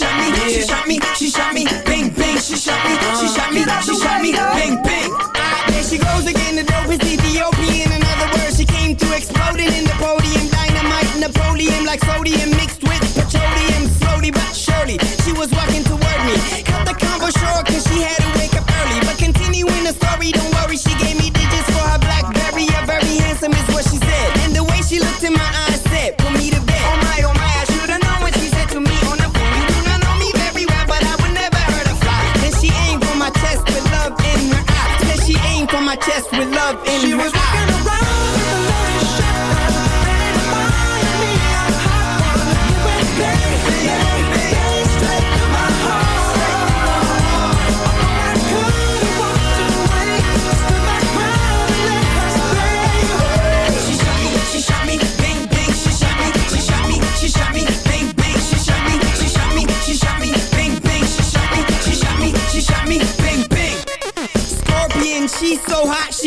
shot me, she shot me, she shot me, bang bang, she shot me, she uh-huh. shot me, she shot me, bang bang. Ah, there she goes again, the dope is Ethiopian. In other words, she came through exploding in the podium, dynamite Napoleon like sodium. chest with love in she her was eyes.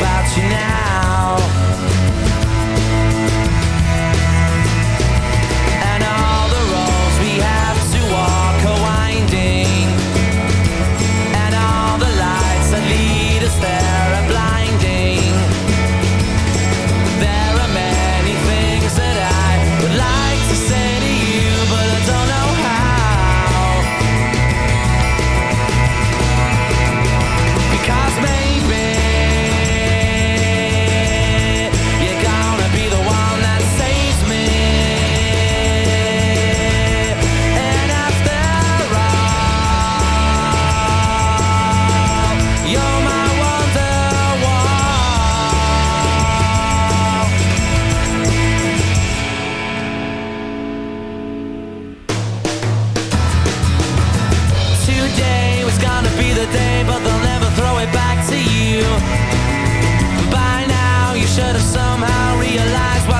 about you now.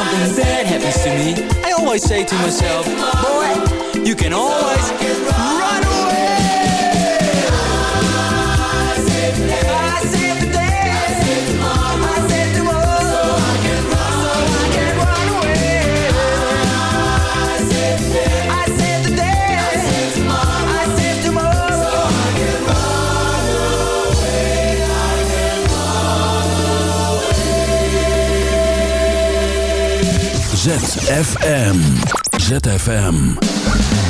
something bad happens to me, I always say to myself, boy, you can always run ZFM. ZFM.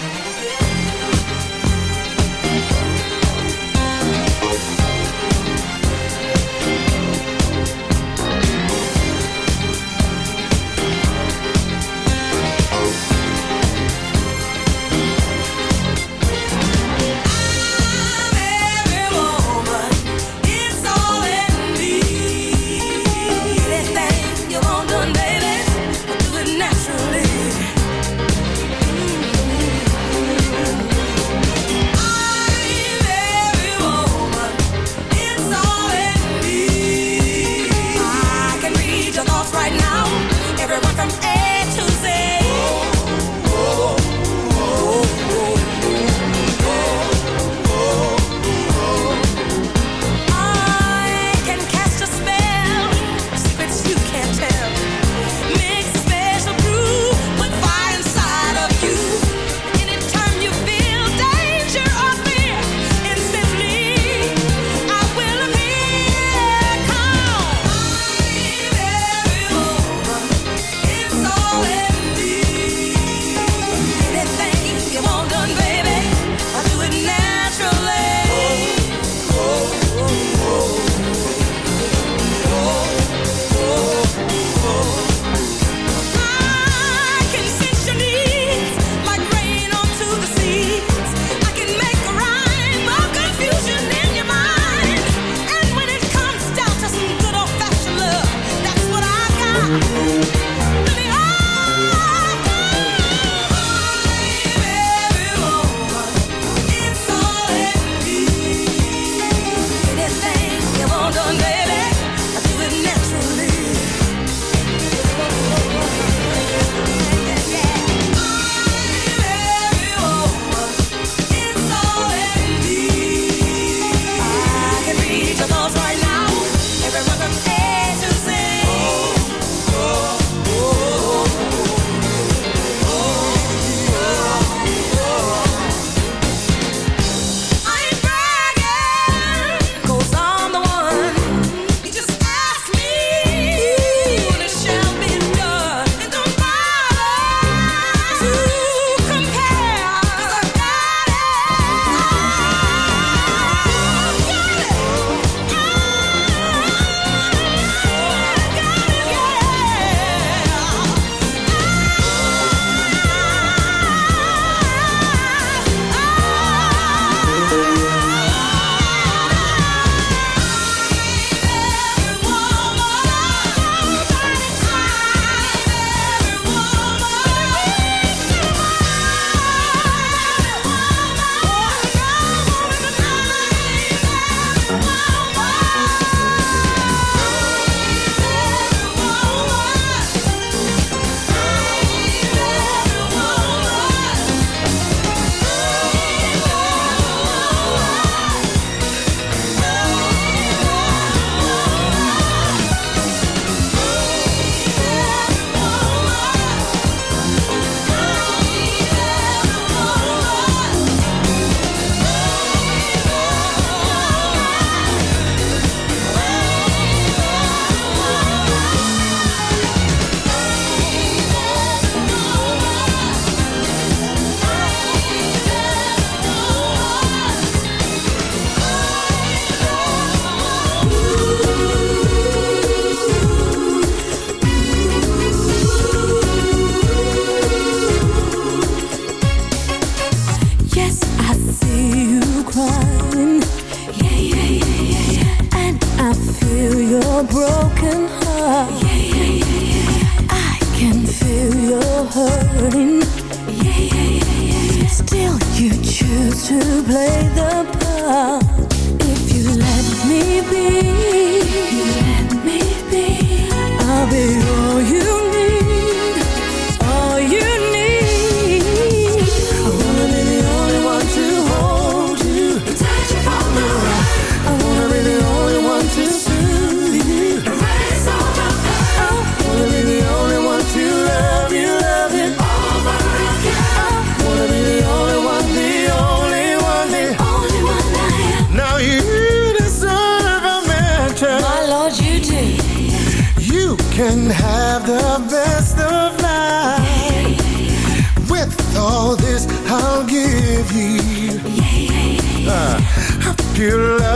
you love.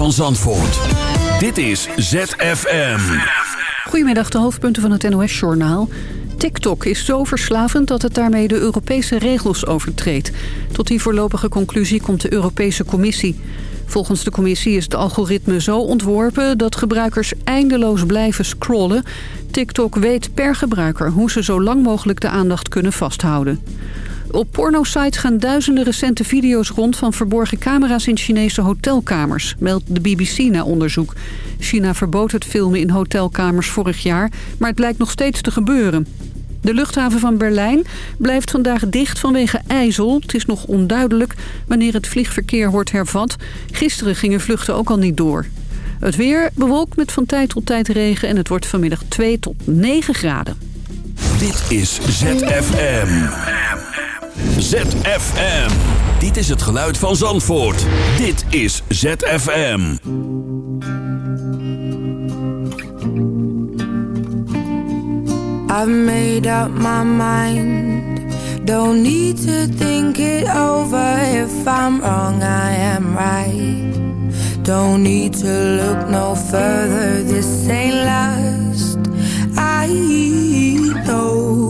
Van Zandvoort. Dit is ZFM. Goedemiddag, de hoofdpunten van het NOS-journaal. TikTok is zo verslavend dat het daarmee de Europese regels overtreedt. Tot die voorlopige conclusie komt de Europese Commissie. Volgens de commissie is het algoritme zo ontworpen dat gebruikers eindeloos blijven scrollen. TikTok weet per gebruiker hoe ze zo lang mogelijk de aandacht kunnen vasthouden. Op pornosites gaan duizenden recente video's rond van verborgen camera's in Chinese hotelkamers, meldt de BBC na onderzoek. China verbood het filmen in hotelkamers vorig jaar, maar het blijkt nog steeds te gebeuren. De luchthaven van Berlijn blijft vandaag dicht vanwege ijzel. Het is nog onduidelijk wanneer het vliegverkeer wordt hervat. Gisteren gingen vluchten ook al niet door. Het weer bewolkt met van tijd tot tijd regen en het wordt vanmiddag 2 tot 9 graden. Dit is ZFM. ZFM. Dit is het geluid van Zandvoort. Dit is ZFM. I've made up my mind. Don't need to think it over. If I'm wrong, I am right. Don't need to look no further. This ain't last. I know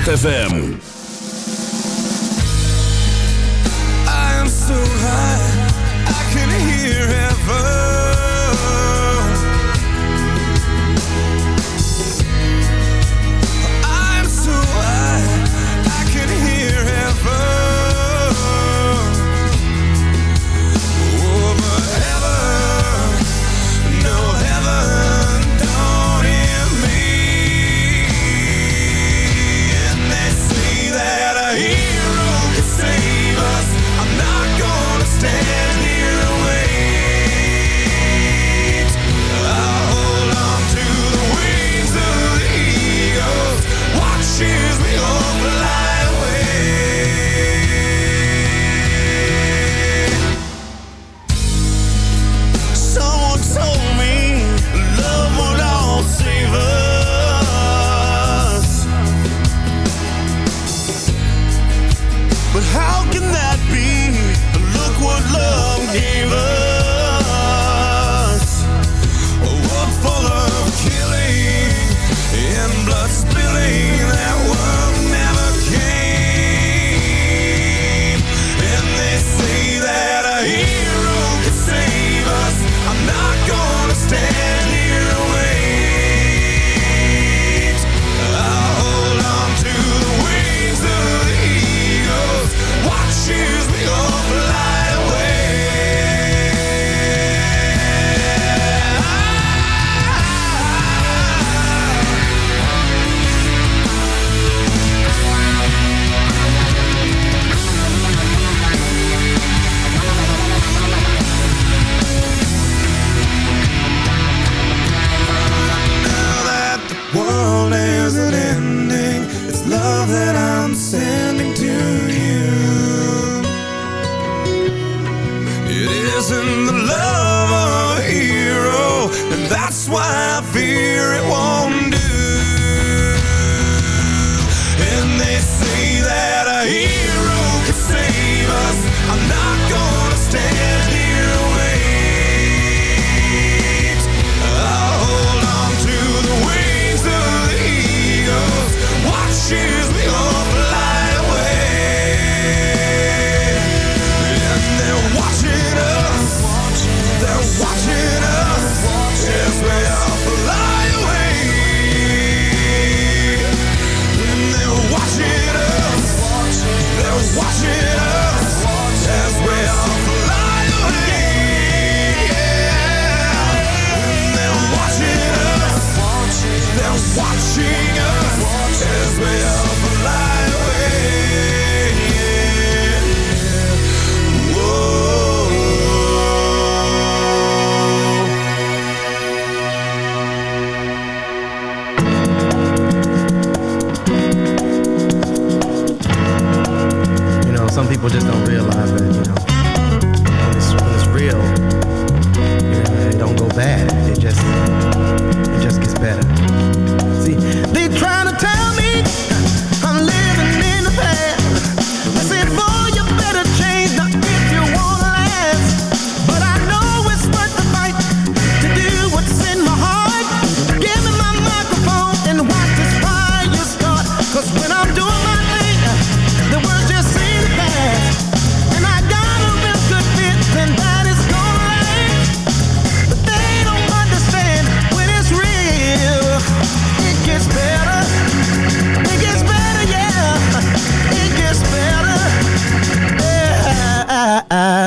ZFM.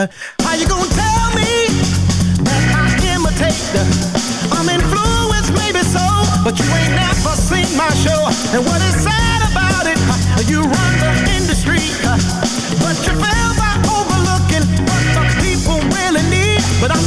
How you gonna tell me that I imitate? I'm influenced, maybe so, but you ain't never seen my show. And what is sad about it? You run the industry, but you fail by overlooking what the people really need. But I'm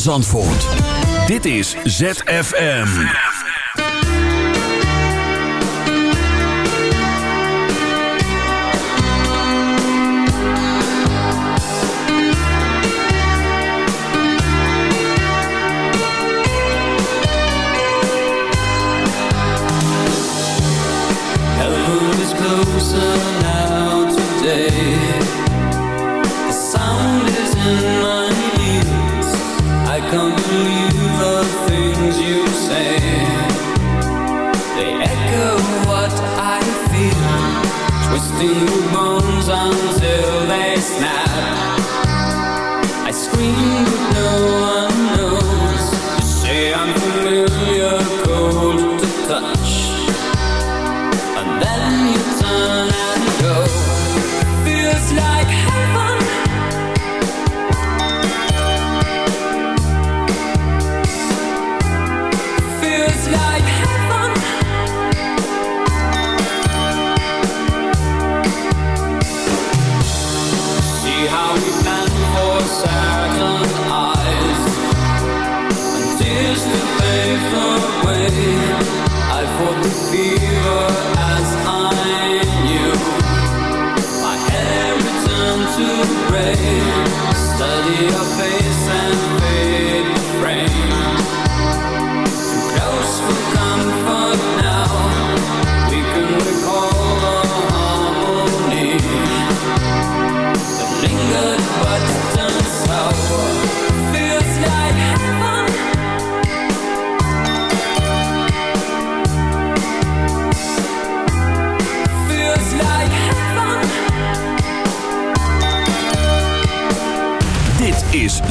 Zandvoort. Dit is ZFM. Hello is closer now today